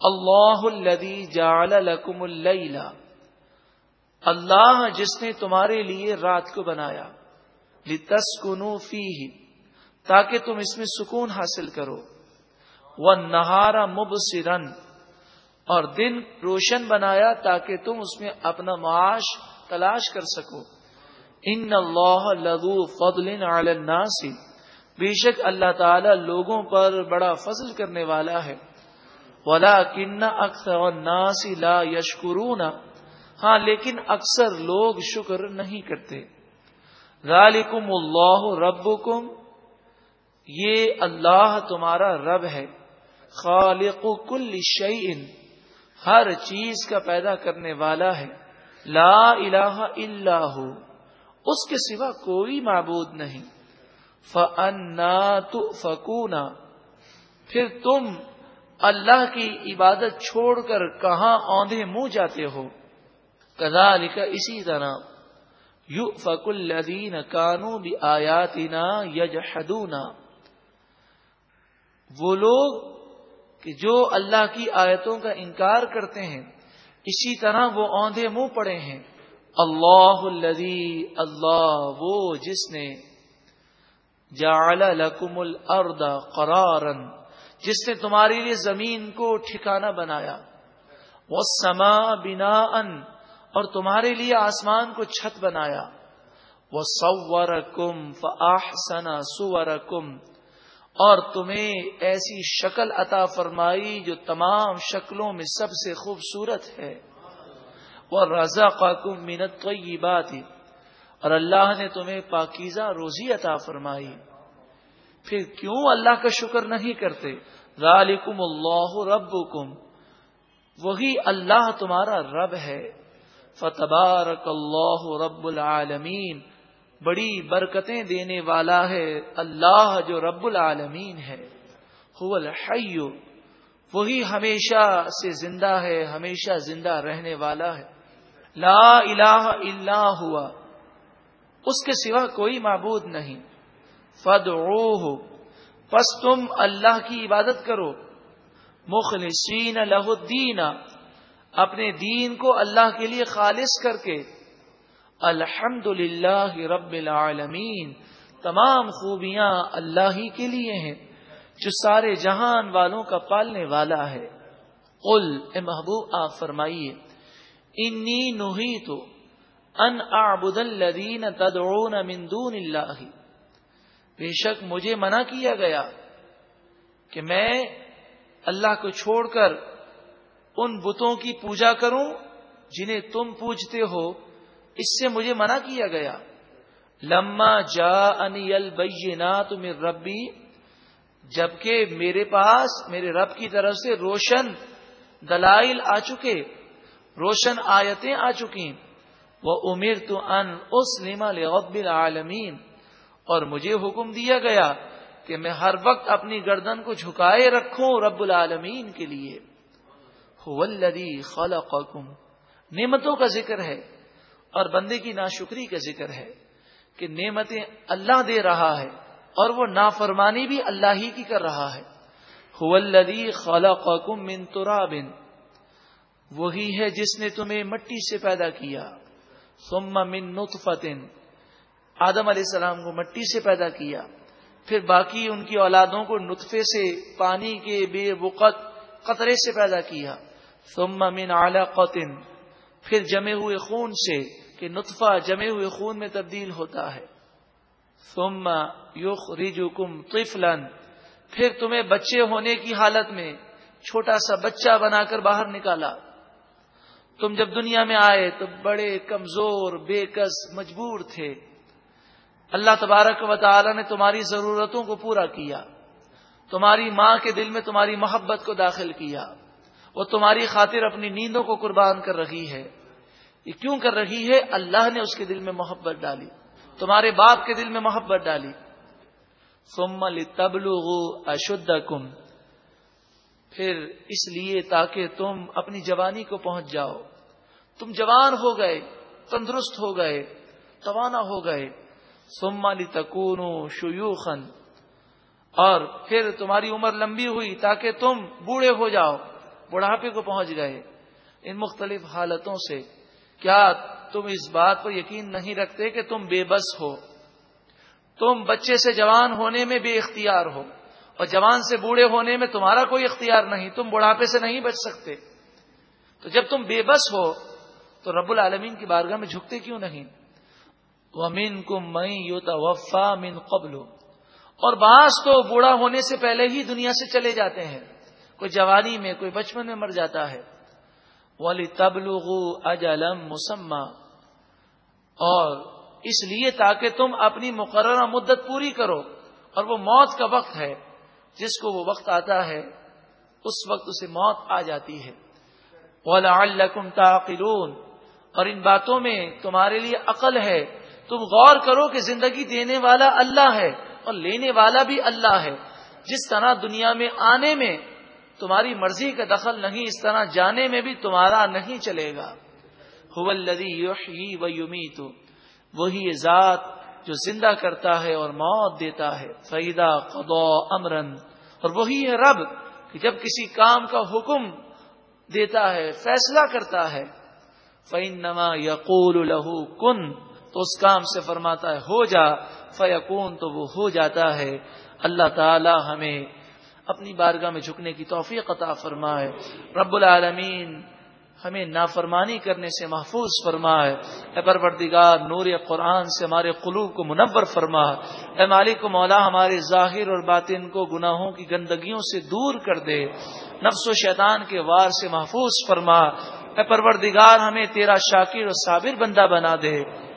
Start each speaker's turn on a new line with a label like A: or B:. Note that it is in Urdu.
A: اللہ الذي جعل لكم اللیل. اللہ جس نے تمہارے لیے رات کو بنایا، لتسکنوا فیہ، تاکہ تم اس میں سکون حاصل کرو. وہ نہارا مبصرن، اور دن روشن بنایا تاکہ تم اس میں اپنا معاش تلاش کر سکو. ان اللہ لدو فضل علی الناس. بے شک اللہ تعالی لوگوں پر بڑا فضل کرنے والا ہے۔ ولا کن اکثر الناس لا یشکرون ہاں لیکن اکثر لوگ شکر نہیں کرتے۔ ذالکم اللہ ربکم یہ اللہ تمہارا رب ہے۔ خالق کل شعین ہر چیز کا پیدا کرنے والا ہے۔ لا الہ الا ہو اس کے سوا کوئی معبود نہیں۔ فنا فکونا پھر تم اللہ کی عبادت چھوڑ کر کہاں اوندے منہ جاتے ہو؟ کدا لکھا اسی طرح یو فک الدین کانو بھی آیاتنا وہ لوگ کہ جو اللہ کی آیتوں کا انکار کرتے ہیں، اسی طرح وہ اوندے منہ پڑے ہیں۔ اللہ الذي اللہ، وہ جس نے جعل لکم الارض قرارا۔ جس نے تمہارے لیے زمین کو ٹھکانہ بنایا۔ وہ سما بنا ان اور تمہارے لیے آسمان کو چھت بنایا۔ وہ سور کم فنا سور کم اور تمہیں ایسی شکل عطا فرمائی جو تمام شکلوں میں سب سے خوبصورت ہے۔ وہ رضا قاکم منت تو یہ بات اور اللہ نے تمہیں پاکیزہ روزی عطا فرمائی۔ پھر کیوں اللہ کا شکر نہیں کرتے؟ ذالکم اللہ ربکم۔ وہی اللہ تمہارا رب ہے۔ فتبارک اللہ رب العالمین۔ بڑی برکتیں دینے والا ہے اللہ جو رب العالمین ہے۔ الحی۔ وہی ہمیشہ سے زندہ ہے، ہمیشہ زندہ رہنے والا ہے۔ لا الہ الا ہوا۔ اس کے سوا کوئی معبود نہیں۔ فد پس تم اللہ کی عبادت کرو۔ مخلصین لہ الدین، اپنے دین کو اللہ کے لیے خالص کر کے۔ الحمد للہ رب العالمین، تمام خوبیاں اللہ ہی کے لیے ہیں، جو سارے جہان والوں کا پالنے والا ہے۔ قل، اے محبوب، آپ فرمائیے۔ انی نوہی تو ان اعبد الذین تدعون من دون اللہ۔ بے شک مجھے منع کیا گیا کہ میں اللہ کو چھوڑ کر ان بتوں کی پوجا کروں جنہیں تم پوجتے ہو، اس سے مجھے منع کیا گیا۔ لما جا البینات من ربی، جبکہ میرے پاس، میرے رب کی طرف سے روشن دلائل آ چکے، روشن آیتیں آ چکی وہ امیر تو ان اس العالمین اور مجھے حکم دیا گیا کہ میں ہر وقت اپنی گردن کو جھکائے رکھوں رب العالمین کے لیے۔ خلقکم۔ نعمتوں کا ذکر ہے اور بندے کی ناشکری کا ذکر ہے کہ نعمتیں اللہ دے رہا ہے اور وہ نافرمانی بھی اللہ ہی کی کر رہا ہے۔ من تراب۔ وہی ہے جس نے تمہیں مٹی سے پیدا کیا۔ ثم من نطفت آدم علیہ السلام کو مٹی سے پیدا کیا، پھر باقی ان کی اولادوں کو نطفے سے، پانی کے بے وقت قطرے سے پیدا کیا۔ ثم من علقت پھر جمے ہوئے خون سے، کہ نطفہ جمے ہوئے خون میں تبدیل ہوتا ہے۔ ثم یخرجکم طفلا، پھر تمہیں بچے ہونے کی حالت میں چھوٹا سا بچہ بنا کر باہر نکالا۔ تم جب دنیا میں آئے تو بڑے کمزور، بے کس، مجبور تھے۔ اللہ تبارک و تعالی نے تمہاری ضرورتوں کو پورا کیا، تمہاری ماں کے دل میں تمہاری محبت کو داخل کیا، وہ تمہاری خاطر اپنی نیندوں کو قربان کر رہی ہے۔ یہ کیوں کر رہی ہے؟ اللہ نے اس کے دل میں محبت ڈالی، تمہارے باپ کے دل میں محبت ڈالی۔ سمل تبلو اشد پھر اس لیے تاکہ تم اپنی جوانی کو پہنچ جاؤ۔ تم جوان ہو گئے، تندرست ہو گئے، توانا ہو گئے۔ سمالی تکون شیوخن اور پھر تمہاری عمر لمبی ہوئی تاکہ تم بوڑھے ہو جاؤ۔ بڑھاپے کو پہنچ گئے۔ ان مختلف حالتوں سے کیا تم اس بات پر یقین نہیں رکھتے کہ تم بے بس ہو؟ تم بچے سے جوان ہونے میں بے اختیار ہو۔ اور جوان سے بوڑھے ہونے میں تمہارا کوئی اختیار نہیں۔ تم بڑھاپے سے نہیں بچ سکتے۔ تو جب تم بے بس ہو، تو رب العالمین کی بارگاہ میں جھکتے کیوں نہیں؟ ومین کم مئی یوتا وفا من قبل. اور بعض تو بوڑھا ہونے سے پہلے ہی دنیا سے چلے جاتے ہیں. کوئی جوانی میں، کوئی بچپن میں مر جاتا ہے. ولی تبلغ اجلم مسمہ اور اس لیے تاکہ تم اپنی مقررہ مدت پوری کرو. اور وہ موت کا وقت ہے، جس کو وہ وقت آتا ہے، اس وقت اسے موت آ جاتی ہے. تعقلون. اور ان باتوں میں تمہارے لیے عقل ہے تم غور کرو کہ زندگی دینے والا اللہ ہے اور لینے والا بھی اللہ ہے۔ جس طرح دنیا میں آنے میں تمہاری مرضی کا دخل نہیں، اس طرح جانے میں بھی تمہارا نہیں چلے گا۔ و یومی تو وہی ذات جو زندہ کرتا ہے اور موت دیتا ہے۔ فیدا قدو امرن اور وہی ہے رب کہ جب کسی کام کا حکم دیتا ہے، فیصلہ کرتا ہے۔ فعین نما یقول لہو کن تو اس کام سے فرماتا ہے، ہو جا فیقون تو وہ ہو جاتا ہے۔ اللہ تعالی ہمیں اپنی بارگاہ میں جھکنے کی توفیق عطا فرمائے۔ رب العالمین ہمیں نافرمانی کرنے سے محفوظ فرما ہے اے پروردگار، نور قرآن سے ہمارے قلوب کو منور فرما۔ اے مالک مولا، ہمارے ظاہر اور باطن کو گناہوں کی گندگیوں سے دور کر دے۔ نفس و شیطان کے وار سے محفوظ فرما۔ اے پروردگار، ہمیں تیرا شاکر اور صابر بندہ بنا دے۔